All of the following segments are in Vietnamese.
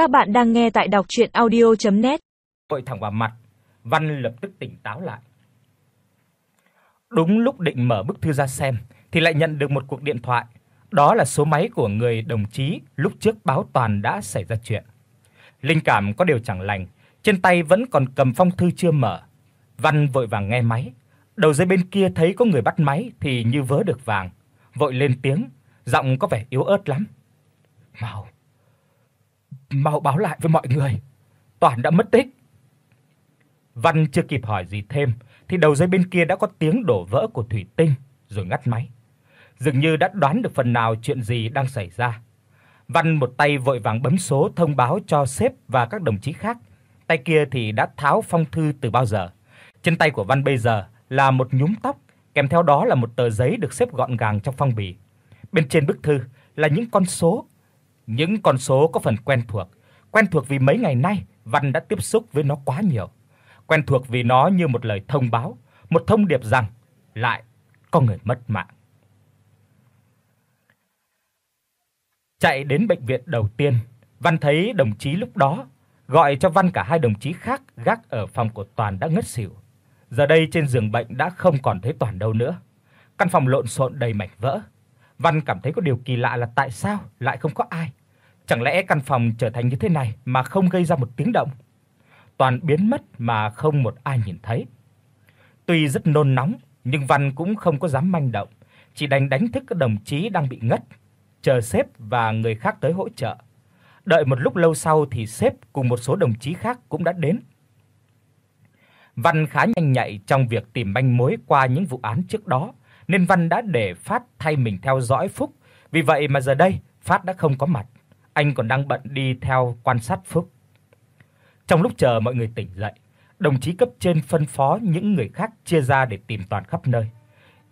Các bạn đang nghe tại đọc audio net Vội thẳng vào mặt, Văn lập tức tỉnh táo lại. Đúng lúc định mở bức thư ra xem thì lại nhận được một cuộc điện thoại. Đó là số máy của người đồng chí lúc trước báo toàn đã xảy ra chuyện. Linh cảm có điều chẳng lành, trên tay vẫn còn cầm phong thư chưa mở. Văn vội vàng nghe máy. Đầu dây bên kia thấy có người bắt máy thì như vớ được vàng, vội lên tiếng, giọng có vẻ yếu ớt lắm. "Mau, mau báo lại với mọi người, Toàn đã mất tích." Văn chưa kịp hỏi gì thêm thì đầu dây bên kia đã có tiếng đổ vỡ của thủy tinh rồi ngắt máy. Dường như đã đoán được phần nào chuyện gì đang xảy ra. Văn một tay vội vàng bấm số thông báo cho sếp và các đồng chí khác, tay kia thì đã tháo phong thư từ bao giờ. Trên tay của Văn bây giờ là một nhúm tóc, kèm theo đó là một tờ giấy được xếp gọn gàng trong phong bì. Bên trên bức thư là những con số, những con số có phần quen thuộc, quen thuộc vì mấy ngày nay Văn đã tiếp xúc với nó quá nhiều. Quen thuộc vì nó như một lời thông báo, một thông điệp rằng lại có người mất mạng. Chạy đến bệnh viện đầu tiên, Văn thấy đồng chí lúc đó gọi cho Văn cả hai đồng chí khác gác ở phòng của Toàn đã ngất xỉu. Giờ đây trên giường bệnh đã không còn thấy Toàn đâu nữa. Căn phòng lộn xộn đầy mảnh vỡ. Văn cảm thấy có điều kỳ lạ là tại sao lại không có ai. Chẳng lẽ căn phòng trở thành như thế này mà không gây ra một tiếng động? Toàn biến mất mà không một ai nhìn thấy. Tuy rất nôn nóng, nhưng Văn cũng không có dám manh động, chỉ đành đánh thức các đồng chí đang bị ngất, chờ sếp và người khác tới hỗ trợ. Đợi một lúc lâu sau thì sếp cùng một số đồng chí khác cũng đã đến. Văn khá nhanh nhạy trong việc tìm manh mối qua những vụ án trước đó, nên Văn đã để Phát thay mình theo dõi Phúc, vì vậy mà giờ đây Phát đã không có mặt, anh còn đang bận đi theo quan sát Phúc. Trong lúc chờ mọi người tỉnh dậy, đồng chí cấp trên phân phó những người khác chia ra để tìm toàn khắp nơi.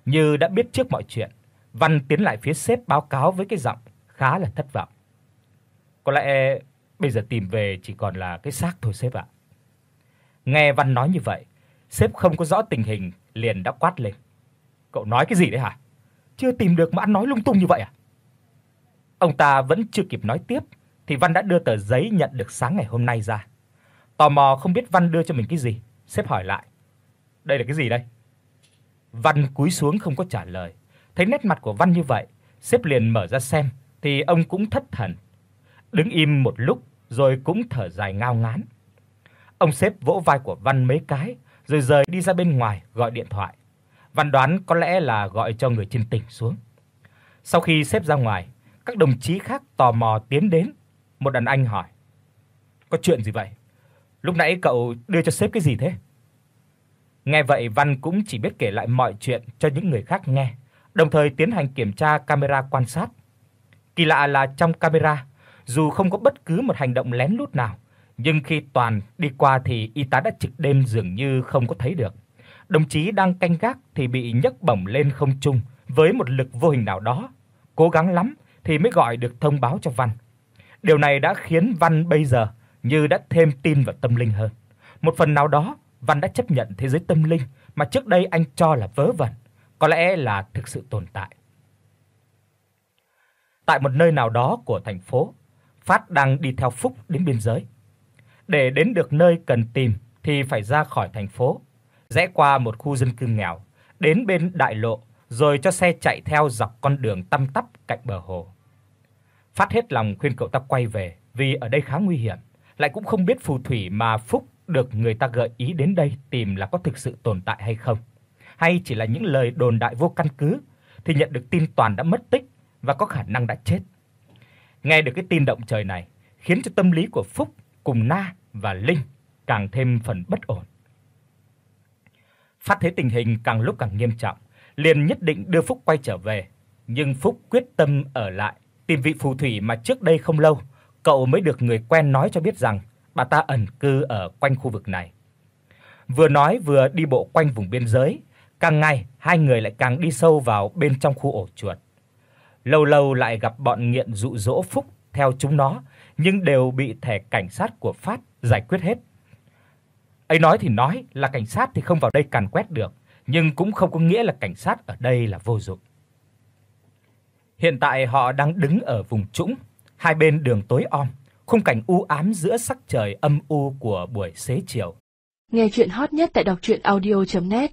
Như đã biết trước mọi chuyện, Văn tiến lại phía sếp báo cáo với cái giọng khá là thất vọng. Có lẽ bây giờ tìm về chỉ còn là cái xác thôi sếp ạ. Nghe Văn nói như vậy, sếp không có rõ tình hình liền đã quát lên. Cậu nói cái gì đấy hả? Chưa tìm được mà ăn nói lung tung như vậy à? Ông ta vẫn chưa kịp nói tiếp thì Văn đã đưa tờ giấy nhận được sáng ngày hôm nay ra. Tò mò không biết Văn đưa cho mình cái gì, sếp hỏi lại. Đây là cái gì đây? Văn cúi xuống không có trả lời. Thấy nét mặt của Văn như vậy, sếp liền mở ra xem thì ông cũng thất thần. Đứng im một lúc rồi cũng thở dài ngao ngán. Ông sếp vỗ vai của Văn mấy cái rồi rời đi ra bên ngoài gọi điện thoại. Văn đoán có lẽ là gọi cho người trên tỉnh xuống. Sau khi sếp ra ngoài, các đồng chí khác tò mò tiến đến, một đàn anh hỏi: "Có chuyện gì vậy? Lúc nãy cậu đưa cho sếp cái gì thế?" Nghe vậy Văn cũng chỉ biết kể lại mọi chuyện cho những người khác nghe, đồng thời tiến hành kiểm tra camera quan sát. Kỳ lạ là trong camera, dù không có bất cứ một hành động lén lút nào, nhưng khi Toàn đi qua thì y tá đã trực đêm dường như không có thấy được. Đồng chí đang canh gác thì bị nhấc bổng lên không trung với một lực vô hình nào đó, cố gắng lắm thì mới gọi được thông báo cho Văn. Điều này đã khiến Văn bây giờ như đã thêm tin vào tâm linh hơn. Một phần nào đó, Văn đã chấp nhận thế giới tâm linh mà trước đây anh cho là vớ vẩn, có lẽ là thực sự tồn tại. Tại một nơi nào đó của thành phố, Phát đang đi theo Phúc đến biên giới. Để đến được nơi cần tìm thì phải ra khỏi thành phố, rẽ qua một khu dân cư nghèo, đến bên đại lộ rồi cho xe chạy theo dọc con đường tăm tắp cạnh bờ hồ. Phát hết lòng khuyên cậu ta quay về vì ở đây khá nguy hiểm, lại cũng không biết phù thủy mà Phúc được người ta gợi ý đến đây tìm là có thực sự tồn tại hay không, hay chỉ là những lời đồn đại vô căn cứ thì nhận được tin Toàn đã mất tích và có khả năng đã chết. Nghe được cái tin động trời này, khiến cho tâm lý của Phúc cùng Na và Linh càng thêm phần bất ổn. Phát thấy tình hình càng lúc càng nghiêm trọng, liền nhất định đưa Phúc quay trở về, nhưng Phúc quyết tâm ở lại tìm vị phù thủy mà trước đây không lâu cậu mới được người quen nói cho biết rằng bà ta ẩn cư ở quanh khu vực này. Vừa nói vừa đi bộ quanh vùng biên giới, càng ngày hai người lại càng đi sâu vào bên trong khu ổ chuột. Lâu lâu lại gặp bọn nghiện dụ dỗ Phúc theo chúng nó, nhưng đều bị thẻ cảnh sát của Phát giải quyết hết. Ấy nói thì nói là cảnh sát thì không vào đây càn quét được, nhưng cũng không có nghĩa là cảnh sát ở đây là vô dụng. Hiện tại họ đang đứng ở vùng trũng, hai bên đường tối om, khung cảnh u ám giữa sắc trời âm u của buổi xế chiều. Nghe truyện hot nhất tại doctruyenaudio.net